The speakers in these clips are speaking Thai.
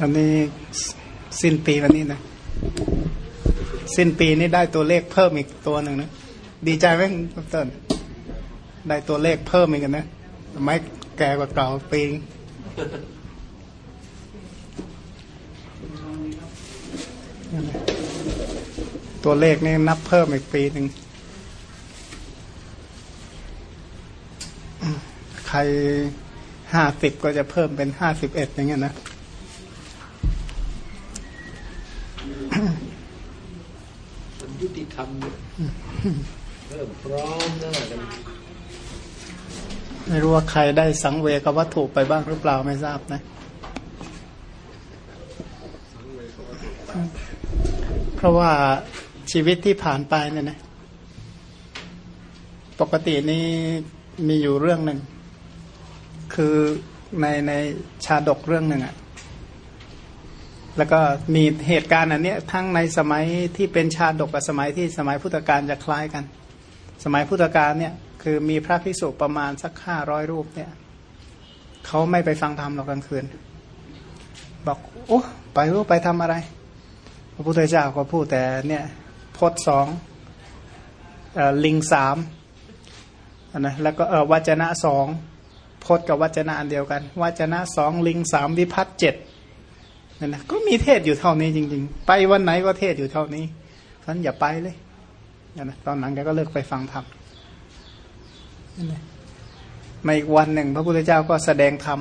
อันนี้สิ้นปีวันนี้นะสิ้นปีนี้ได้ตัวเลขเพิ่มอีกตัวหนึ่งนะดีใจไหมคุณต้นได้ตัวเลขเพิ่มอีกกันนะไม่แก่กว่าเก่าปีตัวเลขนี่นับเพิ่มอีกปีหนึ่งใครห้าสิบก็จะเพิ่มเป็นห้าสิบเอ็ดอย่างเงี้ยนะมันยุติธรรม เริ่มพร้อมนะกันไม่รู้ว่าใครได้สังเวกวัตถุไปบ้างหรือเปล่าไม่ทราบนะ เพราะว่าชีวิตที่ผ่านไปเนี่ยนะ ปกตินี้มีอยู่เรื่องหนึ่ง คือในในชาดกเรื่องหนึ่งอะ แล้วก็มีเหตุการณ์อันนี้ทั้งในสมัยที่เป็นชาดกกับสมัยที่สมัยพุทธกาลจะคล้ายกัน สมัยพุทธกาลเนี่ยคือมีพระภิกษุประมาณสักห้าร้อยรูปเนี่ยเขาไม่ไปฟังธรรมหรอกกลางคืน บอกโอ้ไปรู้ไปทำอะไร พระพุทธเจ้าก็พูดแต่เนี่ยพศสองลิงสามนะแล้วก็วัจนะสองพศกับวัจนะอันเดียวกัน วัจนะสองลิงสามวิพัฒเจ็ด นั่นนะก็มีเทศอยู่เท่านี้จริง ๆ ไปวันไหนก็เทศอยู่เท่านี้เพราะนั้นอย่าไปเลยนั่นนะตอนหลังแกก็เลิกไปฟังธรรมในอีกวันหนึ่ง พระพุทธเจ้าก็แสดงธรรม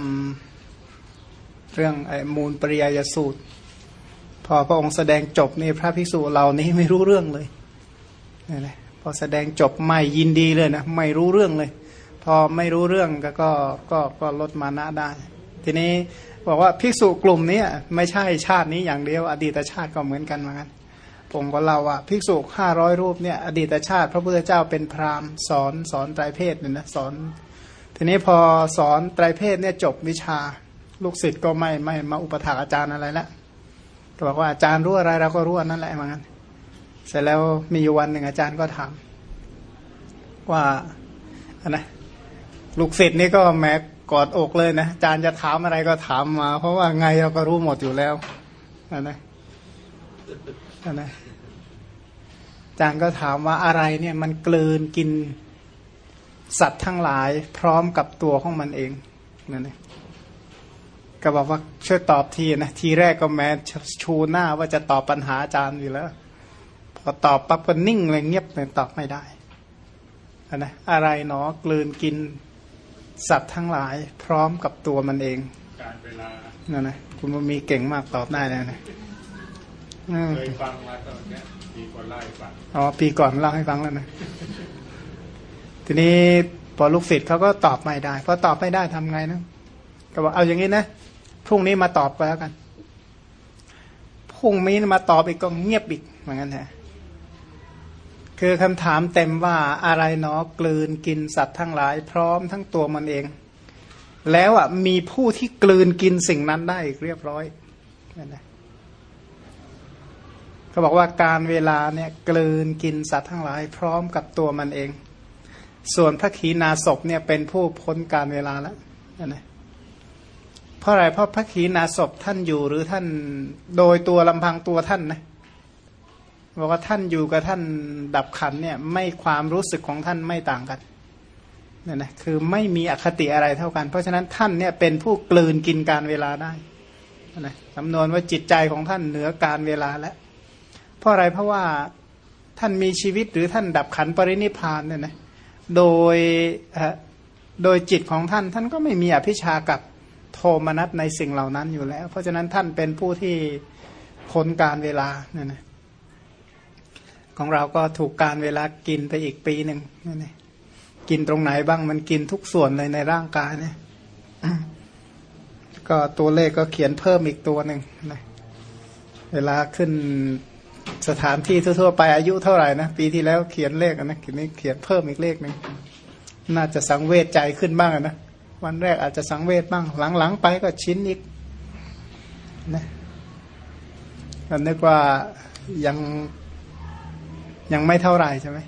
เรื่องไอ้มูลปริยยสูตร พอพระองค์แสดงจบนี่พระภิกษุเหล่านี้ไม่รู้เรื่องเลยนี่แหละพอแสดงจบไม่ยินดีเลยนะไม่รู้เรื่องเลย พอไม่รู้เรื่องก็ก็ก็ก็ลดมานะได้ ทีนี้ บอกว่าภิกษุกลุ่มนี้ไม่ใช่ชาตินี้อย่างเดียว อดีตชาติก็เหมือนกันเหมือนกันผมก็เล่าว่าภิกษุห้าร้อยรูปเนี่ยอดีตชาติ พระพุทธเจ้าเป็นพราหมณ์สอนสอนไตรเพศเนี่ยนะสอน ทีนี้พอสอนไตรเพศเนี่ยจบวิชาลูกศิษย์ก็ไม่ไม่มาอุปถากอาจารย์อะไรแล้วก็บอกว่าอาจารย์รู้อะไรเราก็รู้นั่นแหละเหมือนกันเสร็จแล้วมีอยู่วันหนึ่งอาจารย์ก็ถามว่าอันนะลูกศิษย์นี่ก็แม้ กอดอกเลยนะอาจารย์จะถามอะไรก็ถามมา เพราะว่าไงเราก็รู้หมดอยู่แล้วนะนะอาจารย์ก็ถามว่าอะไรเนี่ยมันกลืนกินสัตว์ทั้งหลายพร้อมกับตัวของมันเองนั่นเองก็บอกว่าช่วยตอบทีนะทีแรกก็แม้ชูหน้าว่าจะตอบปัญหาอาจารย์อยู่แล้ว พอตอบปั๊บก็นิ่งเลยเงียบเลยตอบไม่ได้นนะอะไรเนาะกลืนกิน สัตว์ทั้งหลายพร้อมกับตัวมันเองการเวลานั่นนะคุณมีเก่งมากตอบได้เลยนะเคยฟังมาตอนนี้ปีก่อนเล่าให้ฟังอ๋อปีก่อนเล่าให้ฟังแล้วนะทีนี้พอลูกศิษย์เขาก็ตอบไม่ได้พอตอบไม่ได้ทำไงนะก็บอกเอาอย่างนี้นะพรุ่งนี้มาตอบไปแล้วกันพรุ่งนี้มาตอบอีกก็เงียบอีกเหมือนกันแหละ คือคำถามเต็มว่าอะไรเนาะกลืนกินสัตว์ทั้งหลาย พร้อมทั้งตัวมันเอง แล้วอะมีผู้ที่กลืนกินสิ่งนั้นได้เรียบร้อยนั่นแหละเขาบอกว่าการเวลาเนี่ยกลืนกินสัตว์ทั้งหลาย พร้อมกับตัวมันเอง ส่วนพระขีณาศพเนี่ยเป็นผู้พ้นการเวลาแล้วนะเพราะอะไรเพราะพระขีณาศพท่านอยู่หรือท่านโดยตัวลำพังตัวท่านนะ บอกว่าท่านอยู่กับท่านดับขันเนี่ยไม่ความรู้สึกของท่านไม่ต่างกันเนี่ยนะคือไม่มีอคติอะไรเท่ากัน เพราะฉะนั้นท่านเนี่ยเป็นผู้กลืนกินการเวลาได้นะจำนวนว่าจิตใจของท่านเหนือการเวลาแล้วเพราะอะไรเพราะว่าท่านมีชีวิตหรือท่านดับขันปรินิพานเนี่ยนะโดยโดยจิตของท่านท่านก็ไม่มีอภิชากับโทมนัสในสิ่งเหล่านั้นอยู่แล้ว เพราะฉะนั้นท่านเป็นผู้ที่พ้นการเวลาเนี่ยนะ ของเราก็ถูกการเวลากินไปอีกปีหนึ่งนี่กินตรงไหนบ้างมันกินทุกส่วนเลยในร่างกายเนี่ยก็ตัวเลขก็เขียนเพิ่มอีกตัวหนึ่งนะเวลาขึ้นสถานที่ทั่วๆไปอายุเท่าไหร่นะปีที่แล้วเขียนเลขนะทีนี้เขียนเพิ่มอีกเลขหนึ่งน่าจะสังเวชใจขึ้นบ้างนะวันแรกอาจจะสังเวชบ้าง หลังๆไปก็ชิ้นอีกนะก็นึกว่ายัง ยังไม่เท่าไหร่ใช่ไหม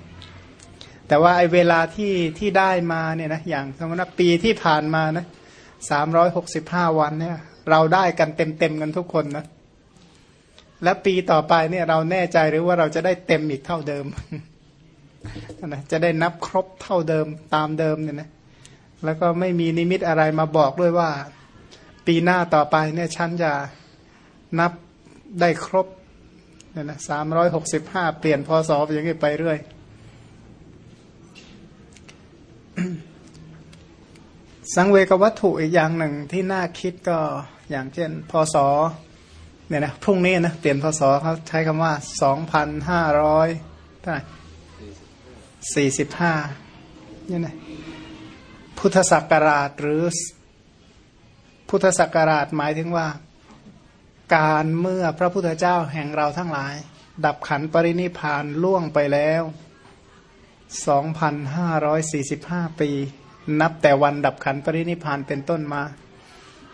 แต่ว่าไอ้เวลาที่ที่ได้มาเนี่ยนะอย่างสมมติว่าปีที่ผ่านมานะสามร้อยหกสิบห้าวันเนี่ย เราได้กันเต็มเต็มกันทุกคนนะและปีต่อไปเนี่ยเราแน่ใจหรือว่าเราจะได้เต็มอีกเท่าเดิมนะจะได้นับครบเท่าเดิมตามเดิมเนี่ยนะแล้วก็ไม่มีนิมิตอะไรมาบอกด้วยว่า ปีหน้าต่อไปเนี่ยฉันจะนับได้ครบ เนี่ยนะสามร้อยหกสิบห้าเปลี่ยนพศอย่างนี้ไปเรื่อย สังเวกวัตถุอีกอย่างหนึ่งที่น่าคิดก็อย่างเช่น พศเนี่ยนะพรุ่งนี้นะเปลี่ยนพศเขาใช้คำว่าสองพันห้าร้อยเท่าไหร่สี่สิบห้าเนี่ยนะพุทธศักราชหรือพุทธศักราชหมายถึงว่า การเมื่อพระพุทธเจ้าแห่งเราทั้งหลาย ดับขันปรินิพานล่วงไปแล้ว 2,545 ปี นับแต่วันดับขันปรินิพานเป็นต้นมา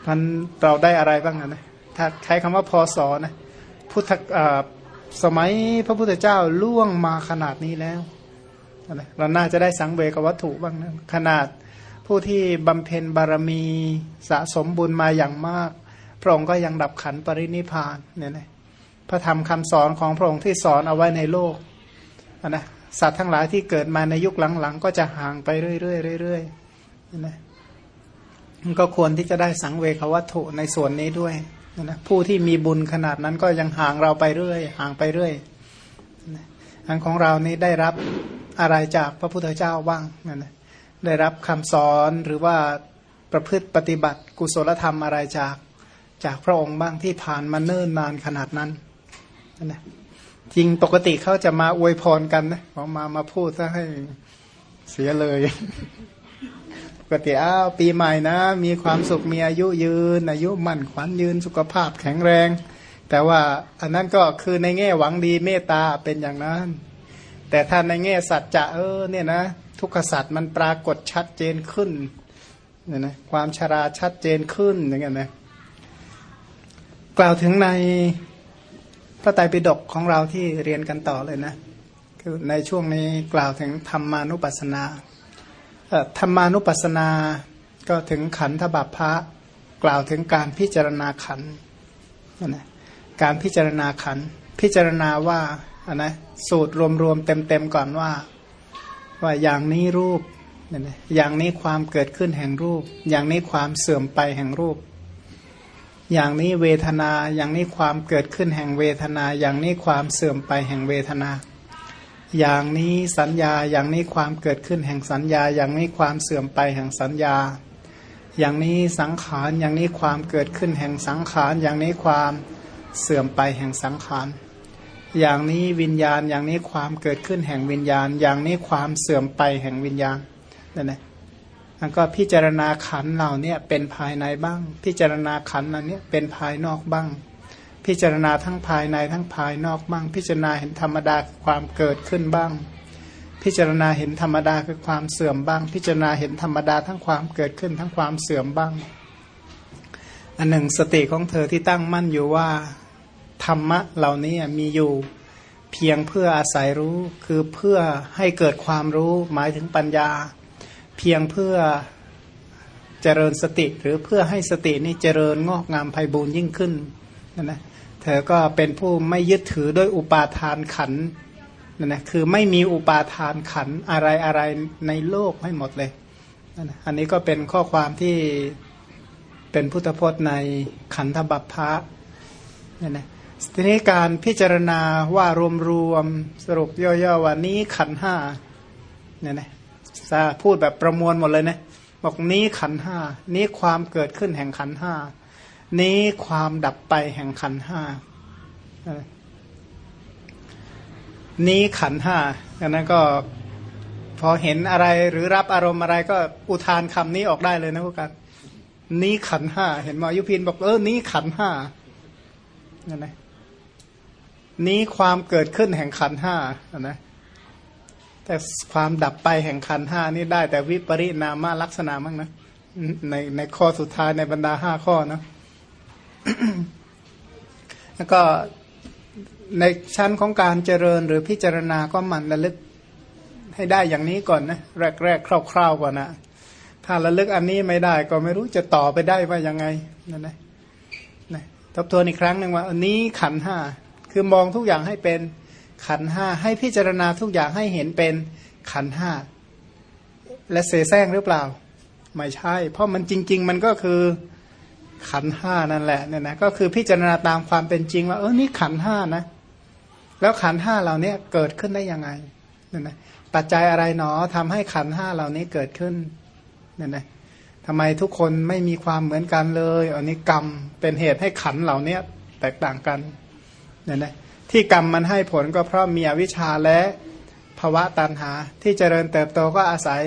มันเราได้อะไรบ้างนะถ้าใช้คำว่าพศนะพุทธสมัยพระพุทธเจ้าล่วงมาขนาดนี้แล้วเราน่าจะได้สังเวกวัตถุบ้างนะขนาดผู้ที่บำเพ็ญบารมีสะสมบุญมาอย่างมาก พระองค์ก็ยังดับขันปรินิพานเนี่ยนะพระธรรมคำสอนของพระองค์ที่สอนเอาไว้ในโลกนะสัตว์ทั้งหลายที่เกิดมาในยุคหลังๆ ก็จะห่างไปเรื่อยๆเรื่อยๆนะมันก็ควรที่จะได้สังเวควัตถุในส่วนนี้ด้วยนะผู้ที่มีบุญขนาดนั้นก็ยังห่างเราไปเรื่อย ห่างไปเรื่อยอันของเรานี้ได้รับอะไรจากพระพุทธเจ้าบ้างนะนะได้รับคำสอนหรือว่าประพฤติปฏิบัติกุศลธรรมอะไรจาก จากพระองค์บ้างที่ผ่านมาเนิ่นนานขนาดนั้นนะจริงปกติเขาจะมาอวยพรกันนะพอมามาพูดซะให้เสียเลย ปกติอ้าวปีใหม่นะ มีความสุขมีอายุยืน อายุมั่นขวัญยืนสุขภาพแข็งแรง แต่ว่าอันนั้นก็คือในแง่หวังดีเมตตาเป็นอย่างนั้น แต่ถ้าในแง่สัจจะเออเนี่ยนะทุกขสัจมันปรากฏชัดเจนขึ้นเนี่ยนะความชราชัดเจนขึ้นอย่างเงี้ยนะ กล่าวถึงในพระไตรปิฎกของเราที่เรียนกันต่อเลยนะ คือในช่วงนี้กล่าวถึงธรรมานุปัสสนาธรรมานุปัสสนาก็ถึงขันธบัพพะกล่าวถึงการพิจารณาขันนะการพิจารณาขันพิจารณาว่าอันนะสูตรรวมๆเต็มๆก่อนว่า ว่าอย่างนี้รูปอย่างนี้ความเกิดขึ้นแห่งรูป อย่างนี้ความเสื่อมไปแห่งรูป อย่างนี้เวทนาอย่างนี้ความเกิดขึ้นแห่งเวทนา อย่างนี้ความเสื่อมไปแห่งเวทนา อย่างนี้สัญญาอย่างนี้ความเกิดขึ้นแห่งสัญญา อย่างนี้ความเสื่อมไปแห่งสัญญา อย่างนี้สังขารอย่างนี้ความเกิดขึ้นแห่งสังขาร อย่างนี้ความเสื่อมไปแห่งสังขารอย่างนี้วิญญาณอย่างนี้ความเกิดขึ้นแห่งวิญญาณ อย่างนี้ความเสื่อมไปแห่งวิญญาณนั่นแหละ แล้วก็พิจารณาขันเหล่านี้เป็นภายในบ้าง พิจารณาขันอันนี้เป็นภายนอกบ้าง พิจารณาทั้งภายในทั้งภายนอกบ้าง พิจารณาเห็นธรรมดาคือความเกิดขึ้นบ้าง พิจารณาเห็นธรรมดาคือความเสื่อมบ้าง พิจารณาเห็นธรรมดาทั้งความเกิดขึ้นทั้งความเสื่อมบ้าง อันหนึ่งสติของเธอที่ตั้งมั่นอยู่ว่าธรรมะเหล่านี้มีอยู่เพียงเพื่ออาศัยรู้คือเพื่อให้เกิดความรู้หมายถึงปัญญา เพียงเพื่อเจริญสติ หรือเพื่อให้สตินี่เจริญงอกงามไพบูรยิ่งขึ้นนะนะเธอก็เป็นผู้ไม่ยึดถือด้วยอุปาทานขันนะนะคือไม่มีอุปาทานขันอะไรอะไรในโลกให้หมดเลยนะอันนี้ก็เป็นข้อความที่เป็นพุทธพจน์ในขันธบัพพะนะนะทีนี้การพิจารณาว่ารวมๆสรุปย่อๆว่านี้ขันห้าเนี่ยนะ พูดแบบประมวลหมดเลยนะบอกนี้ขันห้านี้ความเกิดขึ้นแห่งขันห้านี้ความดับไปแห่งขันห้านี้ขันห้าอันนั้นก็พอเห็นอะไรหรือรับอารมณ์อะไรก็อุทานคำนี้ออกได้เลยนะพวกกัน นี้ขันห้าเห็นมายุพินบอกเออนี้ขันห้านั่นนะนี้ความเกิดขึ้นแห่งขันห้านะ แต่ความดับไปแห่งขันห้านี่ได้แต่วิปริณามาลักษณะมั้งนะในในข้อสุดท้ายในบรรดาห้าข้อนะแล้วก็ในชั้นของการเจริญหรือพิจารณาก็มันระลึกให้ได้อย่างนี้ก่อนนะแรกๆคร่าวๆก่อนนะถ้าระลึกอันนี้ไม่ได้ก็ไม่รู้จะต่อไปได้ว่ายังไงนั่นนะนะทบทวนอีกครั้งหนึ่งว่า อันนี้ขันห้าคือมองทุกอย่างให้เป็น ขันห้าให้พิจารณาทุกอย่างให้เห็นเป็นขันห้าและเสแสร้งหรือเปล่า ไม่ใช่ เพราะมันจริง ๆ มันก็คือขันห้านั่นแหละเนี่ยนะก็คือพิจารณาตามความเป็นจริงว่าเออนี่ขันห้านะ แล้วขันห้าเหล่านี้เกิดขึ้นได้ยังไงเนี่ยนะปัจจัยอะไรหนอทำให้ขันห้าเหล่านี้เกิดขึ้นเนี่ยนะทำไมทุกคนไม่มีความเหมือนกันเลย อันนี้กรรมเป็นเหตุให้ขันเหล่านี้แตกต่างกันเนี่ยนะ ที่กรรมมันให้ผลก็เพราะมีอวิชชาและภาวะตันหา ที่เจริญเติบโตก็อาศัย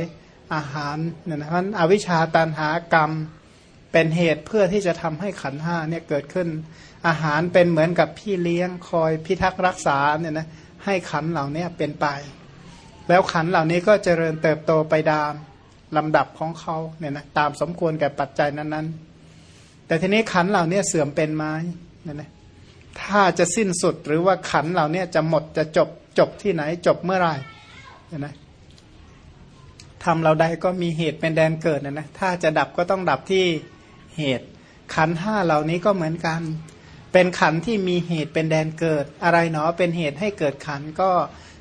อาหารเนี่ยนะเพราะอวิชชาตันหากรรมเป็นเหตุเพื่อที่จะทำให้ขันห้าเนี่ยเกิดขึ้น อาหารเป็นเหมือนกับพี่เลี้ยงคอยพิทักษ์รักษาเนี่ยนะให้ขันเหล่านี้เป็นไป แล้วขันเหล่านี้ก็เจริญเติบโตไปดามลำดับของเขาเนี่ยนะตามสมควรแก่ปัจจัยนั้นๆ แต่ทีนี้ขันเหล่านี้เสื่อมเป็นไม้เนี่ยนะ ถ้าจะสิ้นสุดหรือว่าขันเหล่านี้จะหมดจะจบจบที่ไหน จบเมื่อไหร่เนี่ยนะทำเราใดก็มีเหตุเป็นแดนเกิดนะนะถ้าจะดับก็ต้องดับที่เหตุ ขันห้าเหล่านี้ก็เหมือนกัน เป็นขันที่มีเหตุเป็นแดนเกิด อะไรเนาะเป็นเหตุให้เกิดขันก็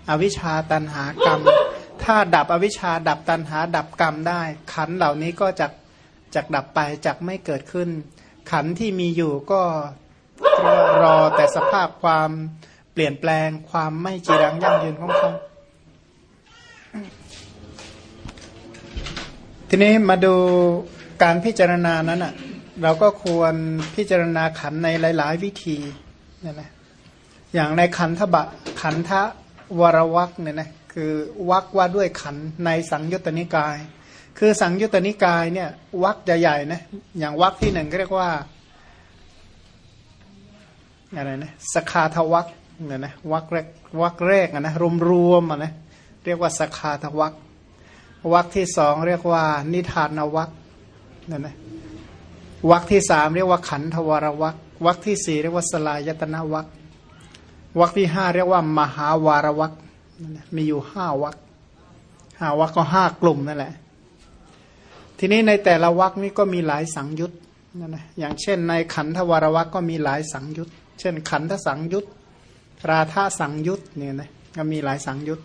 อวิชชาตันหากรรม ถ้าดับอวิชชาดับตันหา ดับกรรมได้ ขันเหล่านี้ก็จะจะดับไปจะไม่เกิดขึ้น ขันที่มีอยู่ก็ รอแต่สภาพความเปลี่ยนแปลงความไม่จีรังยั่งยืนของเขาทีนี้มาดูการพิจารณานั้นอะ เราก็ควรพิจารณาขันในหลาย ๆ วิธีนี่นะอย่างในขันธบะขันธวรวักเนี่ยนะคือวักว่าด้วยขันในสังยุตตนิกาย คือสังยุตตนิกายเนี่ยวักใหญ่ๆนะอย่างวักที่หนึ่งก็เรียกว่า อะไรนะสคาทวักเนี่ยนะวักแรกวักแรกนะรวมๆอะนะเรียกว่าสคาทวักวักที่สองเรียกว่า นิทานวักเนี่ยนะวักที่สามเรียกว่าขันธวรวักวักที่สี่เรียกว่าสลายตนะวักวักที่ห้าเรียกว่า มหาวารวักมีอยู่ห้าวักห้าวักก็ห้ากลุ่มนั่นแหละ ทีนี้ในแต่ละวักนี้ก็มีหลายสังยุตนั่นนะอย่างเช่นในขันธวรวักก็มีหลายสังยุต เช่นขันธสังยุตราธาสังยุตเนี่ยนะก็มีหลายสังยุต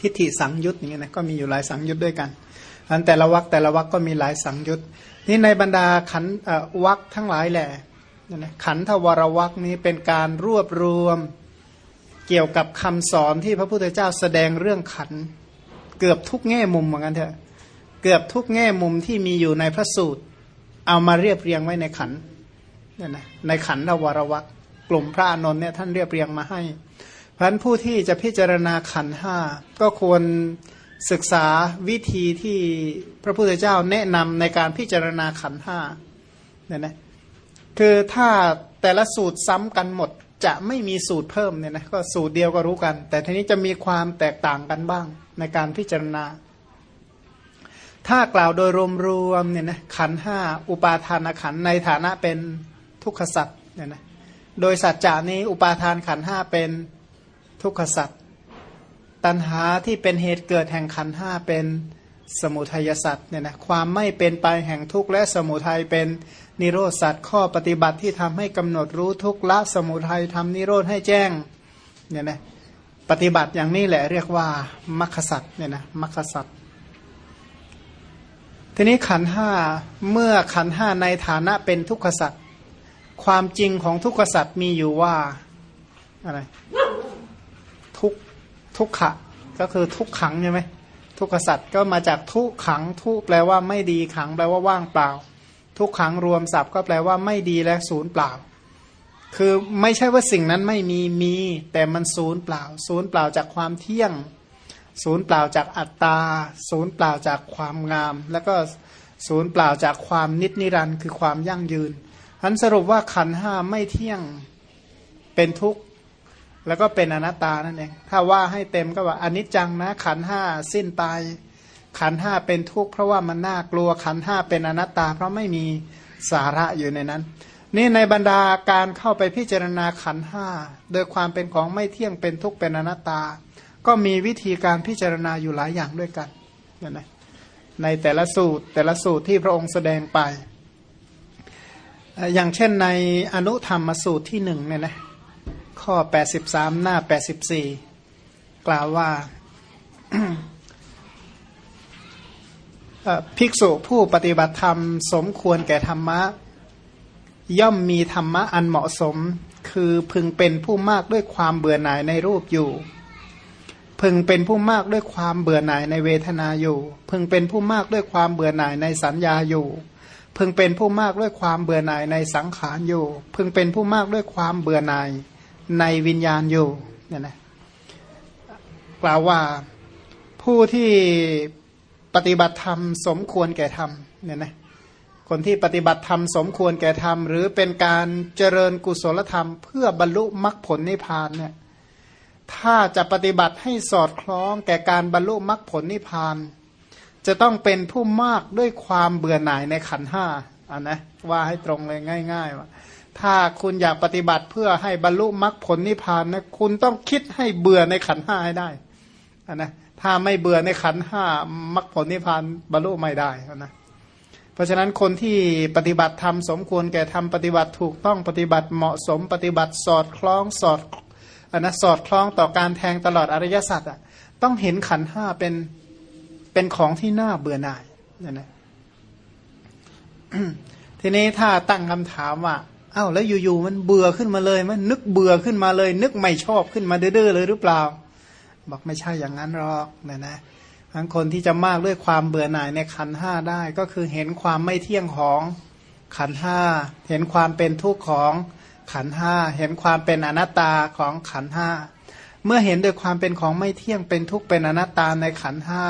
ทิฏฐิสังยุตอย่างเงี้ยนะก็มีอยู่หลายสังยุตด้วยกันอันแต่ละวักแต่ละวักก็มีหลายสังยุตนี่ในบรรดาขันวักทั้งหลายแหละขันธวรวักนี้เป็นการรวบรวมเกี่ยวกับคำสอนที่พระพุทธเจ้าแสดงเรื่องขันเกือบทุกแง่มุมเหมือนกันเถอะเกือบทุกแง่มุมที่มีอยู่ในพระสูตร เอามาเรียบเรียงไว้ในขัน เนี่ยนะในขันธวรวักกลุ่มพระอนนท์เนี่ยท่านเรียบเรียงมาให้ เพราะนั้นผู้ที่จะพิจารณาขันห้าก็ควรศึกษาวิธีที่พระพุทธเจ้าแนะนำในการพิจารณาขันห้าเนี่ยนะคือถ้าแต่ละสูตรซ้ำกันหมดจะไม่มีสูตรเพิ่มเนี่ยนะก็สูตรเดียวก็รู้กัน แต่ทีนี้จะมีความแตกต่างกันบ้างในการพิจารณา ถ้ากล่าวโดยรวมๆเนี่ยนะขันห้าอุปาทานขันในฐานะเป็น ทุกขสัตว์เนี่ยนะโดยสัจจานี้อุปาทานขันห้าเป็นทุกขสัตว์ตัณหาที่เป็นเหตุเกิดแห่งขันห้าเป็นสมุทัยสัตว์เนี่ยนะความไม่เป็นไปแห่งทุกข์และสมุทัยเป็นนิโรธสัตว์ข้อปฏิบัติที่ทำให้กำหนดรู้ทุกข์ละสมุทัยทำนิโรธให้แจ้งเนี่ยนะปฏิบัติอย่างนี้แหละเรียกว่ามัคคสัตว์เนี่ยนะมัคคสัตว์ทีนี้ขันห้าเมื่อขันห้าในฐานะเป็นทุกขสัตว์ ความจริงของทุกขสัตว์มีอยู่ว่าอะไรทุกทุกขะ ก็คือทุกขังใช่ไหมทุกขสัตว์ก็มาจากทุกขังทุแปลว่าไม่ดีขังแปลว่าว่างเปล่า ทุกขังรวมศัพท์ก็แปลว่าไม่ดีและศูนย์เปล่า คือไม่ใช่ว่าสิ่งนั้นไม่มีมี แต่มันศูนย์เปล่า ศูนย์เปล่าจากความเที่ยง ศูนย์เปล่าจากอัตตา ศูนย์เปล่าจากความงาม แล้วก็ศูนย์เปล่าจากความนิจนิรันด์คือความยั่งยืน อันสรุปว่าขันห้าไม่เที่ยงเป็นทุกข์แล้วก็เป็นอนัตตานั่นเองถ้าว่าให้เต็มก็ว่าอนิจจังนะ ขันห้าสิ้นตาย ขันห้าเป็นทุกข์เพราะว่ามันน่ากลัวขันห้าเป็นอนัตตา เพราะไม่มีสาระอยู่ในนั้น นี่ในบรรดาการเข้าไปพิจารณาขันห้าโดยความเป็นของไม่เที่ยงเป็นทุกข์เป็นอนัตตา ก็มีวิธีการพิจารณาอยู่หลายอย่างด้วยกันนไหมในแต่ละสูตรแต่ละสูตรที่พระองค์แสดงไป อย่างเช่นในอนุธรรมสูตรที่หนึ่งเนี่ยนะข้อ 83 หน้า 84 กล่าวว่าภิกษุผู้ปฏิบัติธรรมสมควรแก่ธรรมะ ย่อมมีธรรมะอันเหมาะสม คือพึงเป็นผู้มากด้วยความเบื่อหน่ายในรูปอยู่ พึงเป็นผู้มากด้วยความเบื่อหน่ายในเวทนาอยู่ พึงเป็นผู้มากด้วยความเบื่อหน่ายในสัญญาอยู่ พึงเป็นผู้มากด้วยความเบื่อหน่ายในสังขารอยู่ พึงเป็นผู้มากด้วยความเบื่อหน่ายในวิญญาณอยู่เนี่ยนะกล่าวว่าผู้ที่ปฏิบัติธรรมสมควรแก่ธรรมเนี่ยนะคนที่ปฏิบัติธรรมสมควรแก่ธรรม หรือเป็นการเจริญกุศลธรรม เพื่อบรรลุมรรคผลนิพพานเนี่ยถ้าจะปฏิบัติให้สอดคล้องแก่การบรรลุมรรคผลนิพพาน จะต้องเป็นผู้มากด้วยความเบื่อหน่ายในขันห้าอ่านะว่าให้ตรงเลยง่าย ๆ ว่า ถ้าคุณอยากปฏิบัติเพื่อให้บรรลุมรรคผลนิพพานนะคุณต้องคิดให้เบื่อในขันห้าให้ได้อ่านะถ้าไม่เบื่อในขันห้ามรรคผลนิพพานบรรลุไม่ได้นะเพราะฉะนั้นคนที่ปฏิบัติธรรมสมควรแก่ทำปฏิบัติถูกต้องปฏิบัติเหมาะสมปฏิบัติสอดคล้องสอดอนนะสอดคล้องต่อการแทงตลอดอริยสัจอะต้องเห็นขันห้าเป็น เป็นของที่น่าเบื่อหน่ายนั่นนะทีนี้ถ้าตั้งคำถามว่าอ้าวแล้วอยู่ๆมันเบื่อขึ้นมาเลย มันนึกเบื่อขึ้นมาเลย นึกไม่ชอบขึ้นมาเด้อเลยหรือเปล่า บอกไม่ใช่อย่างนั้นหรอกนี่นะทั้งคนที่จะมากด้วยความเบื่อหน่ายในขันห้าได้ ก็คือเห็นความไม่เที่ยงของขันห้าเห็นความเป็นทุกข์ของขันห้าเห็นความเป็นอนัตตาของขันห้าเมื่อเห็นโดยความเป็นของไม่เที่ยงเป็นทุกข์เป็นอนัตตาในขันห้า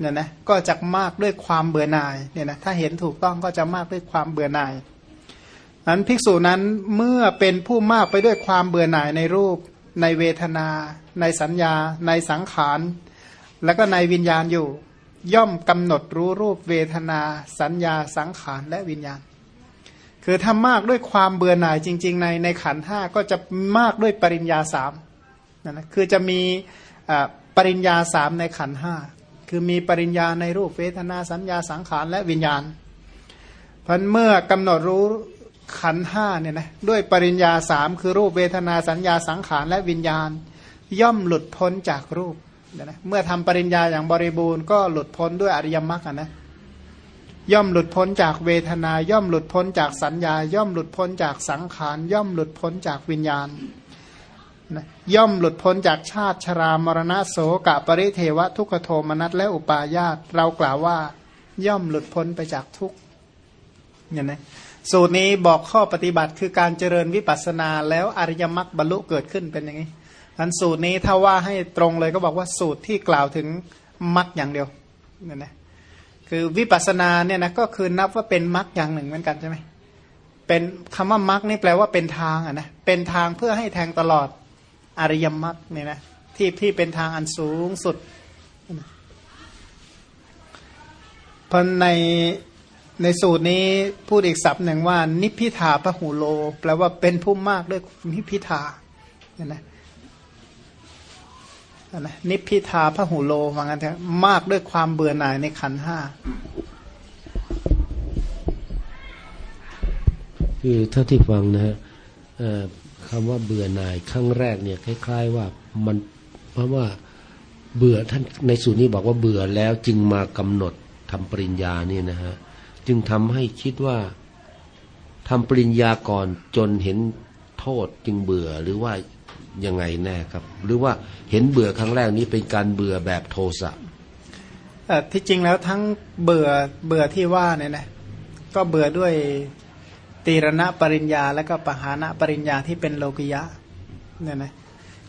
เนี่ยนะก็จะมากด้วยความเบื่อหน่ายเนี่ยนะถ้าเห็นถูกต้องก็จะมากด้วยความเบื่อหน่ายนั้นภิกษุนั้นเมื่อเป็นผู้มากไปด้วยความเบื่อหน่ายในรูป ในเวทนา ในสัญญา ในสังขาร แล้วก็ในวิญญาณอยู่ ย่อมกำหนดรู้รูปเวทนา สัญญาสังขารและวิญญาณ คือถ้ามากด้วยความเบื่อหน่ายจริง ๆ ในในขันห้าก็จะมากด้วยปริญญาสามนะนะคือจะมีปริญญาสามในขันห้า คือมีปริญญาในรูปเวทนาสัญญาสังขารและวิญญาณพันเมื่อกำหนดรู้ขันห้าเนี่ยนะด้วยปริญญาสามคือรูปเวทนาสัญญาสังขารและวิญญาณ ย่อมหลุดพ้นจากรูปนะเมื่อทำปริญญาอย่างบริบูรณ์ก็หลุดพ้นด้วยอริยมรรคนะย่อมหลุดพ้นจากเวทนา ย่อมหลุดพ้นจากสัญญา ย่อมหลุดพ้นจากสังขาร ย่อมหลุดพ้นจากวิญญาณ นะย่อมหลุดพ้นจากชาติชรามรณะโสกะปริเทวะทุกขโทมนัสและอุปาญาตเรากล่าวว่า ย่อมหลุดพ้นไปจากทุกเนี่ยนะสูตรนี้บอกข้อปฏิบัติคือการเจริญวิปัสสนาแล้วอริยมรรคบรรลุเกิดขึ้นเป็นอย่างนี้อันสูตรนี้ถ้าว่าให้ตรงเลยก็บอกว่าสูตรที่กล่าวถึงมรรคอย่างเดียวเนี่ยนะคือวิปัสสนาเนี่ยนะก็คือนับว่าเป็นมรรคอย่างหนึ่งเหมือนกันใช่ไหมเป็นคำว่ามรรคนี่แปลว่าเป็นทางอะนะเป็นทางเพื่อให้แทงตลอด อริยมรรคเนี่ยนะที่ที่เป็นทางอันสูงสุดเพราะในในสูตรนี้พูดอีกศัพท์หนึ่งว่า นิพิทาพหูโล แปลว่าเป็นผู้มากด้วยนิพิทาเนี่ยนะนะนิพิทาพหูโลว่างั้นเถอะมากด้วยความเบื่อหน่ายในขันห้าคือเท่าที่ฟังนะฮะ คำว่าเบื่อหน่ายครั้งแรกเนี่ยคล้าย ๆ ว่ามันเพราะว่าเบื่อท่านในสูตรนี้บอกว่าเบื่อแล้วจึงมากำหนดทำปริญญาเนี่ยนะฮะจึงทำให้คิดว่าทำปริญญาก่อนจนเห็นโทษจึงเบื่อหรือว่ายังไงแน่ครับ หรือว่าเห็นเบื่อครั้งแรกนี้เป็นการเบื่อแบบโทสะที่จริงแล้วทั้งเบื่อเบื่อที่ว่าเนี่ยนะก็เบื่อด้วย ตีรณปริญญาและก็ปหานะปริญญาที่เป็นโลกิยะเนี่ยนะ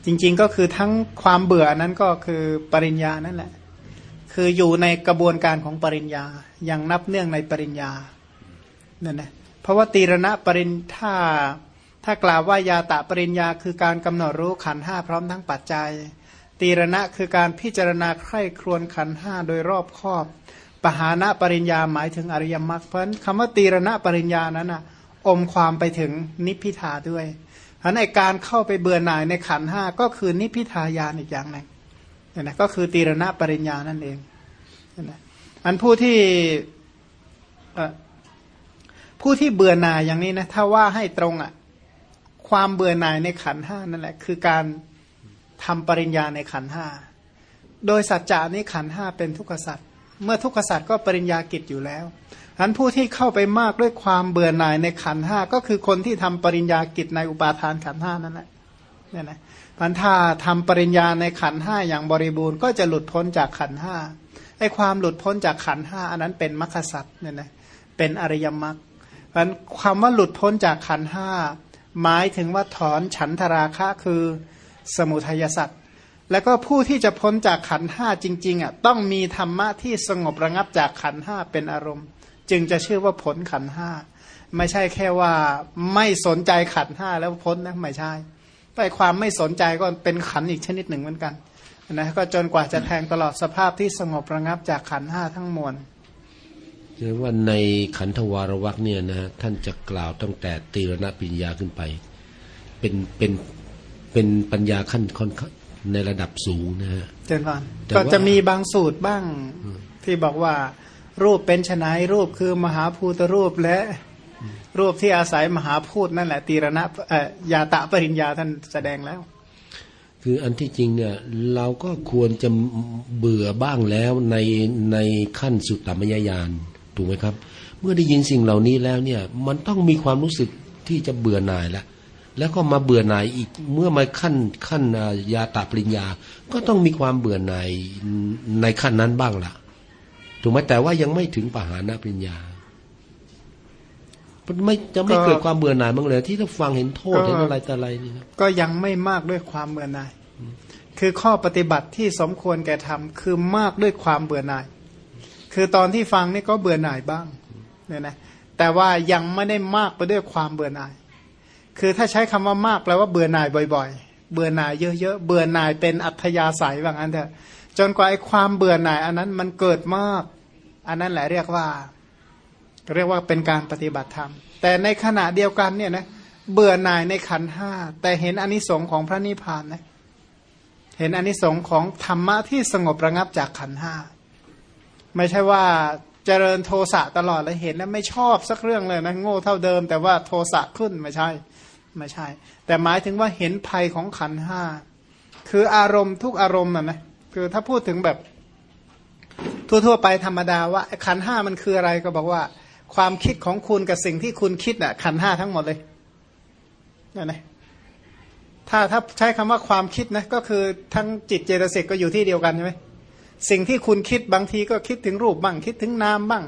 จริงๆก็คือทั้งความเบื่อนั้นก็คือปริญญานั่นแหละ คืออยู่ในกระบวนการของปริญญาอย่างนับเนื่องในปริญญาเนั่นนะเพราะว่าตีรณปริญถ้าถ้ากล่าวว่ายาตะปริญญา คือการกำหนดรู้ขันห้าพร้อมทั้งปัจจัย ตีรณะคือการพิจารณาใคร่ครวญขันห้าโดยรอบครอบ ปหานะปริญญาหมายถึงอริยมรรคเพราะคำว่าตีรณะปริญญานั้นอะ อมความไปถึงนิพพิทาด้วยเพราะในการเข้าไปเบื่อหน่ายในขันห้าก็คือนิพพิทายานอีกอย่างหนึ่งนี่นะก็คือตีรณะปริญญานั่นเองนะอันผู้ที่ผู้ที่เบื่อหน่ายอย่างนี้นะถ้าว่าให้ตรงอะ่ะความเบื่อหน่ายในขันห้านั่นแหละ คือการทำปริญญาในขันห้าโดยสัจจะนี้ขันห้าเป็นทุกขสัจเมื่อทุกขสัจก็ปริญญากิจอยู่แล้ว อันผู้ที่เข้าไปมากด้วยความเบื่อหน่ายในขันห้าก็คือคนที่ทำปริญญากิจในอุปาทานขันห้านั่นแหละเนี่ยนะพันธาทำปริญญาในขันห้าอย่างบริบูรณ์ก็จะหลุดพ้นจากขันห้าไอ้ความหลุดพ้นจากขันห้าอันนั้นเป็นมรรคสัตว์เนี่ยนะเป็นอริยมรรคพันความว่าหลุดพ้นจากขันห้าหมายถึงว่าถอนฉันทราคะคือสมุทัยสัตว์แล้วก็ผู้ที่จะพ้นจากขันห้าจริงๆอะต้องมีธรรมะที่สงบระงับจากขันห้าเป็นอารมณ์ จึงจะชื่อว่าผลขันห้าไม่ใช่แค่ว่าไม่สนใจขันห้าแล้วพ้นนะไม่ใช่แต่ความไม่สนใจก็เป็นขันอีกชนิดหนึ่งเหมือนกันนะก็จนกว่าจะแทงตลอดสภาพที่สงบระงับจากขันห้าทั้งมวลเรียกว่าในขันธวารวักเนี่ยนะท่านจะกล่าวตั้งแต่ตีรณปัญญาขึ้นไป เป็นเป็นเป็นปัญญาขั้นค่อนในระดับสูงนะฮะเจนพานแต่ก็ว่าจะมีบางสูตรบ้างที่บอกว่า รูปเป็นชนายรูปคือมหาภูตรูปและรูปที่อาศัยมหาพูดนั่นแหละตีรณะยาตะปริญญาท่านแสดงแล้ว คืออันที่จริงเนี่ยเราก็ควรจะเบื่อบ้างแล้วในในขั้นสุดตมยญาณถูกไหมครับ เมื่อได้ยินสิ่งเหล่านี้แล้วเนี่ยมันต้องมีความรู้สึกที่จะเบื่อหน่ายแล้วแล้วก็มาเบื่อหน่ายอีกเมื่อมาขั้นขั้นยาตาปริญญา ก็ต้องมีความเบื่อหน่ายในขั้นนั้นบ้างละ ถูกไหมแต่ว่ายังไม่ถึงปหานะปริญญามันไม่จะไม่ก็เกิดความเบื่อหน่ายบ้างเลยที่ถ้าฟังเห็นโทษก็เห็นอะไรแต่อะไรนี่ครับก็ยังไม่มากด้วยความเบื่อหน่าย คือข้อปฏิบัติที่สมควรแก่ทำคือมากด้วยความเบื่อหน่าย คือตอนที่ฟังนี่ก็เบื่อหน่ายบ้างเนี่ยนะแต่ว่ายังไม่ได้มากไปด้วยความเบื่อหน่าย คือถ้าใช้คำว่ามากแปลว่าเบื่อหน่ายบ่อย ๆ เบื่อหน่ายเยอะๆเบื่อหน่ายเป็นอัธยาศัยว่างั้นเถอะจนกว่าไอ้ความเบื่อหน่าย อันนั้นมันเกิดมาก อันนั้นแหละเรียกว่า เรียกว่าเป็นการปฏิบัติธรรม แต่ในขณะเดียวกันเนี่ยนะเบื่อหน่ายในขันห้าแต่เห็นอนิสงค์ของพระนิพพานนะเห็นอนิสงค์ของธรรมะที่สงบระงับจากขันห้าไม่ใช่ว่าเจริญโทสะตลอดแล้วเห็นแล้วไม่ชอบสักเรื่องเลยนะโง่เท่าเดิม แต่ว่าโทสะขึ้นไม่ใช่ไม่ใช่ แต่หมายถึงว่าเห็นภัยของขันห้าคืออารมณ์ทุกอารมณ์นะนะคือถ้าพูดถึงแบบ ทั่วๆไปธรรมดาว่าขันห้ามันคืออะไรก็บอกว่า ความคิดของคุณกับสิ่งที่คุณคิดน่ะขันห้าทั้งหมดเลยนั่นนะถ้าถ้าใช้คำว่าความคิดนะก็คือทั้งจิตเจตสิกก็อยู่ที่เดียวกันใช่ไหมสิ่งที่คุณคิดบางทีก็คิดถึงรูปบ้างคิดถึงนามบ้าง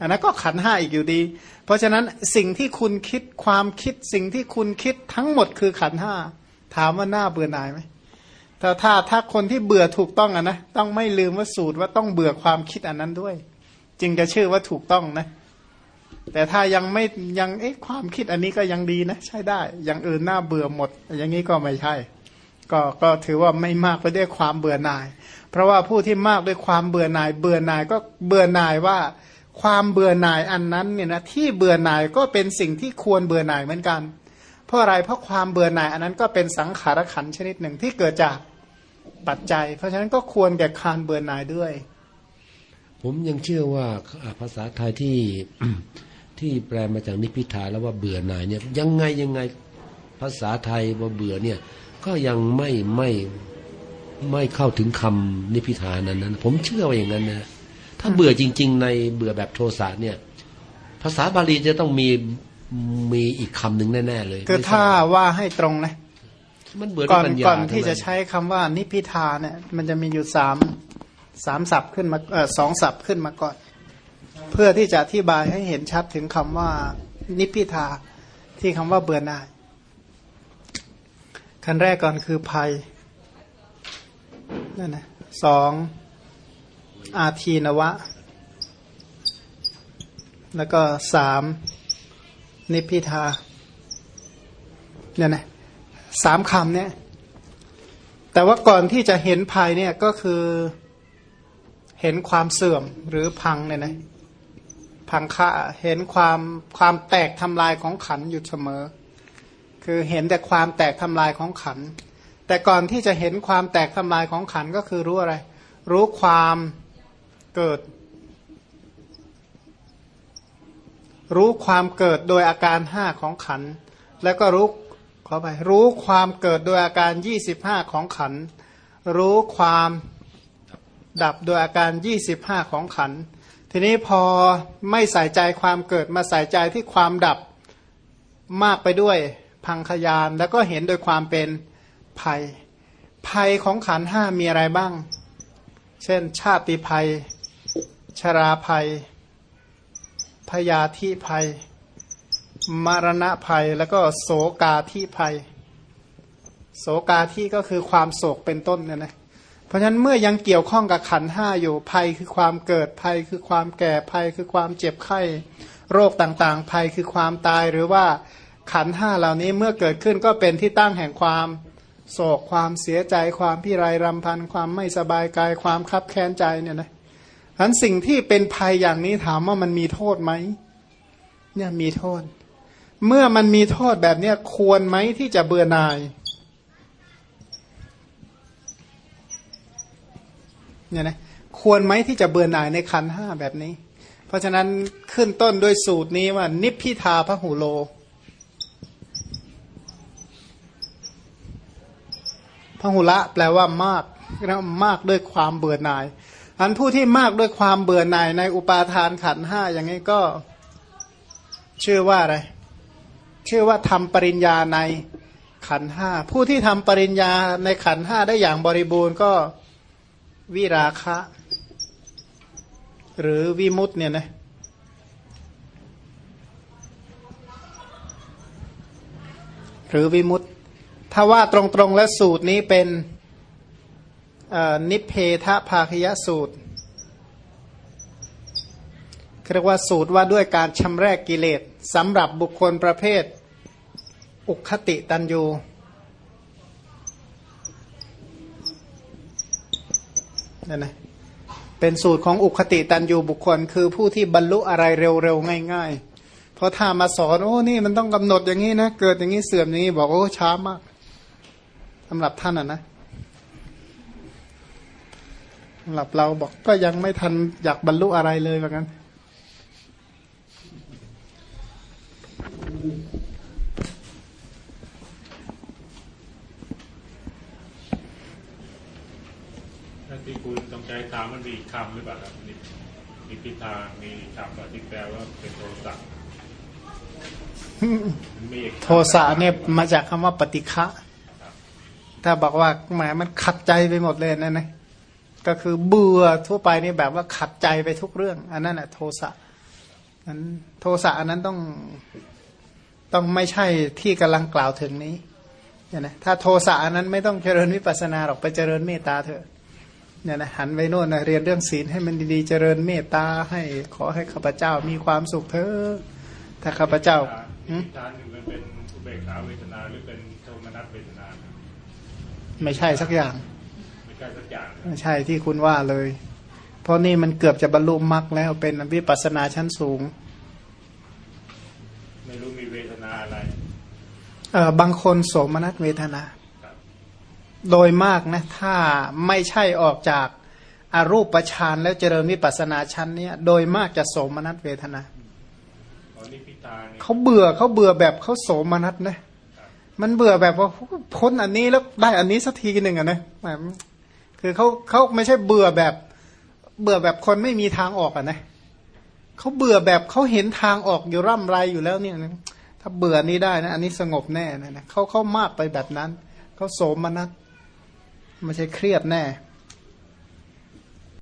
อันนั้นก็ขันห้าอีกอยู่ดี เพราะฉะนั้นสิ่งที่คุณคิดความคิดสิ่งที่คุณคิดทั้งหมดคือขันห้าถามว่าหน้าเบื่อหน่ายไหม แต่ถ้าถ้าคนที่เบื่อถูกต้องอะนะต้องไม่ลืมว่าสูตรว่าต้องเบื่อความคิดอันนั้นด้วย จึงจะชื่อว่าถูกต้องนะ แต่ถ้ายังไม่ยังเอ๊ะความคิดอันนี้ก็ยังดีนะ ใช่ได้ อย่างอื่นน่าเบื่อหมด อย่างนี้ก็ไม่ใช่ ก็ก็ถือว่าไม่มากไปด้วยความเบื่อหน่าย เพราะว่าผู้ที่มากด้วยความเบื่อหน่าย เบื่อหน่ายก็เบื่อหน่ายว่า ความเบื่อหน่ายอันนั้นเนี่ยนะที่เบื่อหน่ายก็เป็นสิ่งที่ควรเบื่อหน่ายเหมือนกัน เพราะอะไรเพราะความเบื่อหน่ายอันนั้นก็เป็นสังขารขันชนิดหนึ่งที่เกิดจาก ปัจจัย เพราะฉะนั้นก็ควรแก่คารเบื่อหน่ายด้วย ผมยังเชื่อว่าอ่าภาษาไทยที่ที่แปลมาจากนิพพิทาแล้วว่าเบื่อหน่ายเนี่ยยังไงยังไงภาษาไทยว่าเบื่อเนี่ยก็ยังไม่ไม่ไม่เข้าถึงคำนิพพิทานั้นนั้น ผมเชื่อว่าอย่างนั้นนะถ้าเบื่อจริง ๆ ในเบื่อแบบโทสะเนี่ย ภาษาบาลีจะต้องมีมีอีกคำหนึ่งแน่ ๆ เลย คือไม่ใช่ถ้าว่าให้ตรงนะ มันเบื่อด้ก่วอยนปัญญาก่อนที่ทั้งจะใช้คำว่านิพพิทาเนี่ย มันจะมีอยู่สามสามศัพท์ขึ้นมาเออสองศัพท์ขึ้นมาก่อน เพื่อที่จะอธิบายให้เห็นชัดถึงคำว่า นิพพิทาที่คำว่าเบื่อหน่ายขั้นแรกก่อนคือภัยนั่นนะสองอาทีนวะ แล้วก็สามนิพพิทาเนี่ยนะ สามคำเนี่ย แต่ว่าก่อนที่จะเห็นภัยเนี่ยก็คือเห็นความเสื่อมหรือพังเนี่ยนะพังค่าเห็นความความแตกทำลายของขันอยู่เสมอ คือเห็นแต่ความแตกทำลายของขัน แต่ก่อนที่จะเห็นความแตกทำลายของขันก็คือรู้อะไร รู้ความเกิด รู้ความเกิดโดยอาการห้าของขัน แล้วก็รู้ ขอไปรู้ความเกิดโดยอาการยี่สิบห้าของขัน รู้ความดับโดยอาการยี่สิบห้าของขัน ทีนี้พอไม่ใส่ใจความเกิดมาใส่ใจที่ความดับมากไปด้วยพังขยานแล้วก็เห็นโดยความเป็นภัย ภัยของขันห้ามีอะไรบ้าง เช่น ชาติภัย ชราภัยพยาธิภัย มรณะภัยแล้วก็โสกาธิภัย โสกาที่ก็คือความโศกเป็นต้นเนี่ยนะเพราะฉะนั้นเมื่อยังเกี่ยวข้องกับขันห้าอยู่ภัยคือความเกิดภัย คือความแก่ภัย คือความเจ็บไข้โรคต่างๆ ภัยคือความตายหรือว่าขันห้าเหล่านี้เมื่อเกิดขึ้นก็เป็นที่ตั้งแห่งความโศกความเสียใจ ความพิไรรำพัน ความไม่สบายกายความคับแค้นใจเนี่ยนะฉะนั้นสิ่งที่เป็นภัยอย่างนี้ถามว่ามันมีโทษไหมเนี่ยมีโทษ เมื่อมันมีโทษแบบเนี้ยควรไหมที่จะเบื่อหน่ายเนี่ยนะควรไหมที่จะเบื่อหน่ายในขันห้าแบบนี้ เพราะฉะนั้นขึ้นต้นด้วยสูตรนี้ว่า นิพพิทาพระหูโล พระหุละแปลว่ามากแล้วมากด้วยความเบื่อหน่าย อันผู้ที่มากด้วยความเบื่อหน่ายในอุปาทานขันห้าอย่างนี้ก็ชื่อว่าอะไร ชื่อว่าทำปริญญาในขันห้าผู้ที่ทำปริญญาในขันห้าได้อย่างบริบูรณ์ก็วิราคะ หรือวิมุตเนี่ยนะหรือวิมุตถ้าว่าตรงๆและสูตรนี้เป็นนิเพทภาคยสูตรเรียกว่าสูตรว่าด้วยการชำรกกิเลสสำหรับบุคคลประเภท อุคติตันยูนั่นนะเป็นสูตรของอุคติตันยูบุคคล คือผู้ที่บรรลุอะไรเร็วๆ ง่าย ๆ เพราะถ้ามาสอน โอ้นี่มันต้องกำหนดอย่างนี้นะ เกิดอย่างนี้เสื่อมอย่างนี้ บอกโอ้ช้ามากสำหรับท่านอะนะสำหรับเราบอกก็ยังไม่ทันอยากบรรลุอะไรเลยเหมือนกันที่คุณต้องใจตา มีคำหรือเปล่าครับมีมีพิธามีคำที่แปลว่าเป็นโทสะโทสะเนี่ยมาจากคำว่าปฏิฆะถ้าบอกว่าแหมมันขัดใจไปหมดเลยนั่นนะก็คือเบื่อทั่วไปนี่แบบว่าขัดใจไปทุกเรื่อง อันนั้นแหละโทสะนั้นโทสะอันนั้นต้องต้องไม่ใช่ที่กำลังกล่าวถึงนี้เนี่ยนะถ้าโทสะอันนั้นไม่ต้องเจริญวิปัสนาหรอกไปเจริญเมตตาเถอะ เนี่ยนะหันไปโน่นนะเรียนเรื่องศีลให้มันดีๆเจริญเมตตาให้ขอให้ข้าพเจ้ามีความสุขเถอะถ้าข้าพเจ้าทานหนึ่งมันเป็นอุเบกขาเวทนาหรือเป็นโทมนัสเวทนา ไม่ใช่สักอย่าง ไม่ใช่สักอย่างไม่ใช่ที่คุณว่าเลย เพราะนี่มันเกือบจะบรรลุมรรคแล้วเป็นวิปัสนาชั้นสูง ไม่รู้มีเวทนาอะไรเออบางคนโสมนัสเวทนา โดยมากนะถ้าไม่ใช่ออกจากอารูปประชานแล้วเจริญวิปัสนาชั้นเนี้ยโดยมากจะโสมนัสเวทนาเขาเบื่อเขาเบื่อแบบเขาโสมนัสนะมันเบื่อแบบว่าพ้นอันนี้แล้วได้อันนี้สักทีหนึ่งอะนะคือเขาเขาไม่ใช่เบื่อแบบ เบื่อแบบคนไม่มีทางออกอะนะเขาเบื่อแบบเขาเห็นทางออกอยู่ร่ำไรอยู่แล้วเนี่ยถ้าเบื่อนี้ได้นะ อันนี้สงบแน่นะเขาเขามากไปแบบนั้นเขาโสมนัส ไม่ใช่เครียดแน่